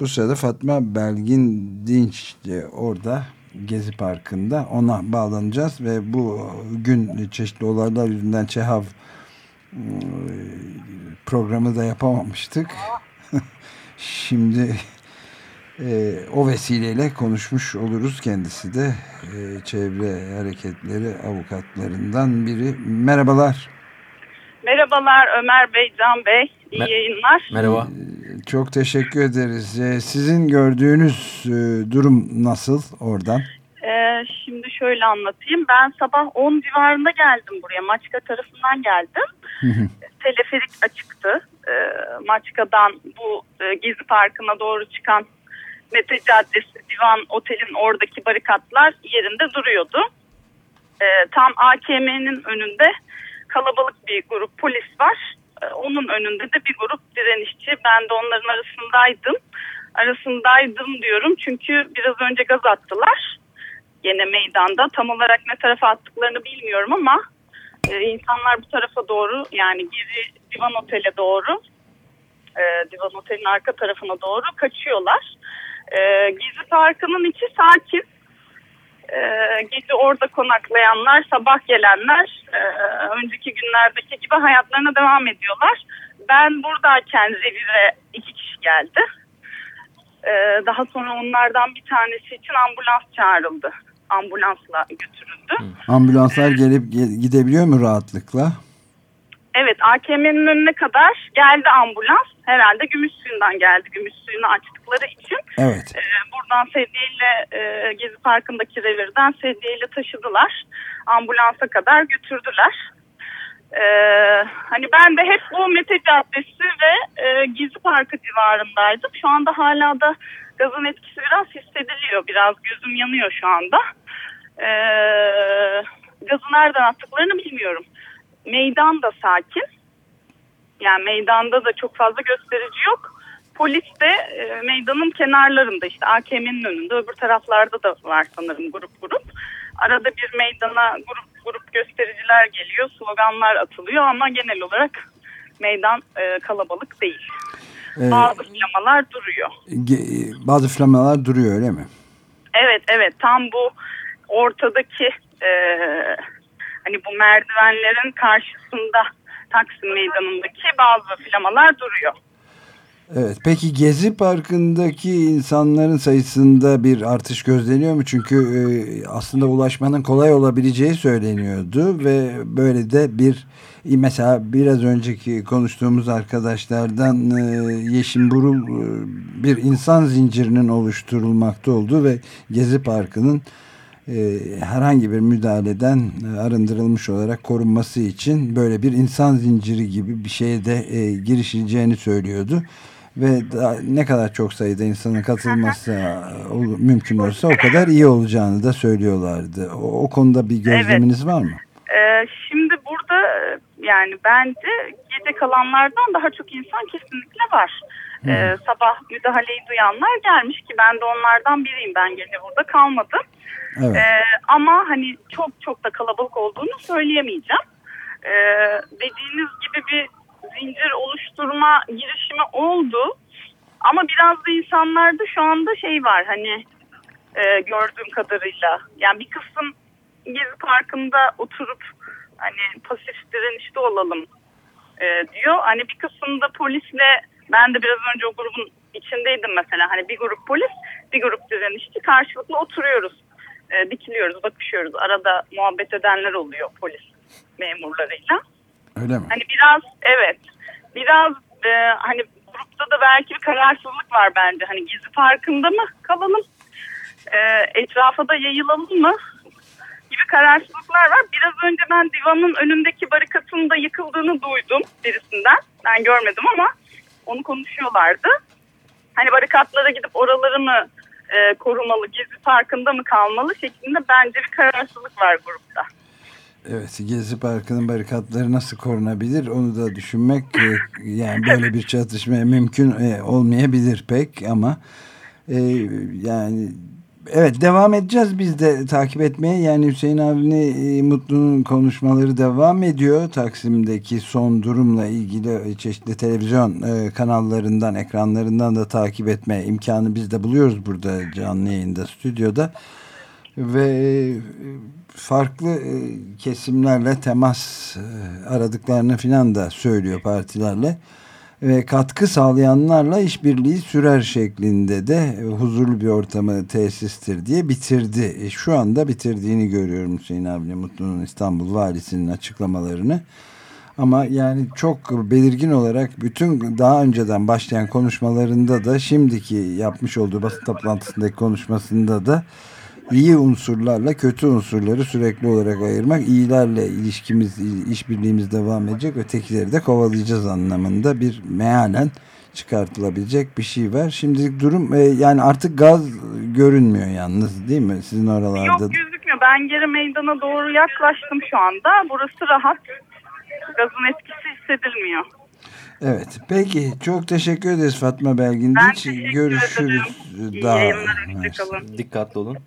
Bu sırada Fatma Belgin Dinç de orada Gezi Parkı'nda ona bağlanacağız ve bu gün çeşitli olaylar yüzünden Çehav ıı, programı da yapamamıştık. Şimdi e, o vesileyle konuşmuş oluruz kendisi de e, çevre hareketleri avukatlarından biri. Merhabalar. Merhabalar Ömer Bey, Can Bey. İyi Mer yayınlar. Merhaba. Çok teşekkür ederiz. Ee, sizin gördüğünüz e, durum nasıl oradan? Ee, şimdi şöyle anlatayım. Ben sabah 10 civarında geldim buraya. Maçka tarafından geldim. Teleferik açıktı. Ee, Maçka'dan bu e, Gezi Parkı'na doğru çıkan Mete Caddesi Divan Otel'in oradaki barikatlar yerinde duruyordu. Ee, tam AKM'nin önünde kalabalık bir grup polis var. Ee, onun önünde de bir grup direnişçi. Ben de onların arasındaydım. Arasındaydım diyorum çünkü biraz önce gaz attılar. Yine meydanda. Tam olarak ne tarafa attıklarını bilmiyorum ama e, insanlar bu tarafa doğru yani geri Divan Otel'e doğru e, Divan Otel'in arka tarafına doğru kaçıyorlar. E, Gezi Parkı'nın içi sakin. E, gece orada konaklayanlar, sabah gelenler e, önceki günlerdeki gibi hayatlarına devam ediyorlar. Ben buradayken revire iki kişi geldi. E, daha sonra onlardan bir tanesi için ambulans çağrıldı. Ambulansla götürüldü. Ambulanslar gelip gidebiliyor mu rahatlıkla? Evet AKM'nin önüne kadar geldi ambulans. Herhalde Gümüşsuyu'ndan geldi. Gümüşsuyu'nu açtıkları için. Evet. E, buradan sedyeyle e, Gezi Parkı'ndaki revirden sedyeyle taşıdılar. Ambulansa kadar götürdüler. E, hani ben de hep bu Mete Caddesi ve e, Gezi Parkı civarındaydım. Şu anda hala da gazın etkisi biraz hissediliyor. Biraz gözüm yanıyor şu anda. E, gazı nereden attıklarını bilmiyorum. Meydan da sakin. Yani meydanda da çok fazla gösterici yok. Polis de e, meydanın kenarlarında işte AKM'nin önünde öbür taraflarda da var sanırım grup grup. Arada bir meydana grup grup göstericiler geliyor, sloganlar atılıyor ama genel olarak meydan e, kalabalık değil. Ee, bazı flamalar duruyor. Bazı flamalar duruyor öyle mi? Evet evet tam bu ortadaki e, hani bu merdivenlerin karşısında Taksim Meydanı'ndaki bazı flamalar duruyor. Evet, peki Gezi Parkı'ndaki insanların sayısında bir artış gözleniyor mu? Çünkü e, aslında ulaşmanın kolay olabileceği söyleniyordu ve böyle de bir mesela biraz önceki konuştuğumuz arkadaşlardan e, Yeşim Burul e, bir insan zincirinin oluşturulmakta olduğu ve Gezi Parkı'nın e, herhangi bir müdahaleden e, arındırılmış olarak korunması için böyle bir insan zinciri gibi bir şeye de e, girişileceğini söylüyordu. Ve daha ne kadar çok sayıda insanın katılması mümkün olursa o kadar iyi olacağını da söylüyorlardı. O, o konuda bir gözleminiz evet. var mı? Ee, şimdi burada yani bence gece kalanlardan daha çok insan kesinlikle var. Ee, sabah müdahaleyi duyanlar gelmiş ki ben de onlardan biriyim. Ben gece burada kalmadım. Evet. Ee, ama hani çok çok da kalabalık olduğunu söyleyemeyeceğim. Ee, dediğiniz gibi bir zincir oluşturma girişimi oldu. Ama biraz da insanlarda şu anda şey var hani e, gördüğüm kadarıyla. Yani bir kısım Gezi Parkı'nda oturup hani pasif direnişte olalım e, diyor. Hani bir kısımda polisle ben de biraz önce o grubun içindeydim mesela. Hani bir grup polis bir grup direnişçi karşılıklı oturuyoruz e, dikiliyoruz, bakışıyoruz. Arada muhabbet edenler oluyor polis memurlarıyla. Öyle mi? Hani biraz evet, biraz e, hani grupta da belki bir kararsızlık var bence. Hani gizli farkında mı kalalım, e, etrafa da yayılalım mı gibi kararsızlıklar var. Biraz önce ben divanın önündeki barikatın da yıkıldığını duydum birisinden. Ben görmedim ama onu konuşuyorlardı. Hani barikatlara gidip oraları mı e, korumalı, gezi parkında mı kalmalı şeklinde bence bir kararsızlık var grupta. Evet, Gezi Parkı'nın barikatları nasıl korunabilir onu da düşünmek e, yani böyle bir çatışmaya mümkün e, olmayabilir pek ama e, yani evet devam edeceğiz biz de takip etmeye. Yani Hüseyin Avni Mutlu'nun konuşmaları devam ediyor. Taksim'deki son durumla ilgili çeşitli televizyon kanallarından, ekranlarından da takip etme imkanı biz de buluyoruz burada canlı yayında, stüdyoda. Ve farklı kesimlerle temas aradıklarını filan da söylüyor partilerle ve katkı sağlayanlarla işbirliği sürer şeklinde de huzurlu bir ortamı tesistir diye bitirdi. E, şu anda bitirdiğini görüyorum Hüseyin Avni Mutlu'nun İstanbul Valisi'nin açıklamalarını. Ama yani çok belirgin olarak bütün daha önceden başlayan konuşmalarında da şimdiki yapmış olduğu basın toplantısındaki konuşmasında da iyi unsurlarla kötü unsurları sürekli olarak ayırmak, iyilerle ilişkimiz, işbirliğimiz devam edecek, ötekileri de kovalayacağız anlamında bir mealen çıkartılabilecek bir şey var. Şimdilik durum e, yani artık gaz görünmüyor yalnız değil mi sizin oralarda? Yok gözükmüyor. Ben geri meydana doğru yaklaştım şu anda. Burası rahat. Gazın etkisi hissedilmiyor. Evet. Peki. Çok teşekkür ederiz Fatma Belgin. Ben teşekkür Görüşürüz ederim. daha. İyi yayınlar. Dikkatli olun. Dikkatli olun.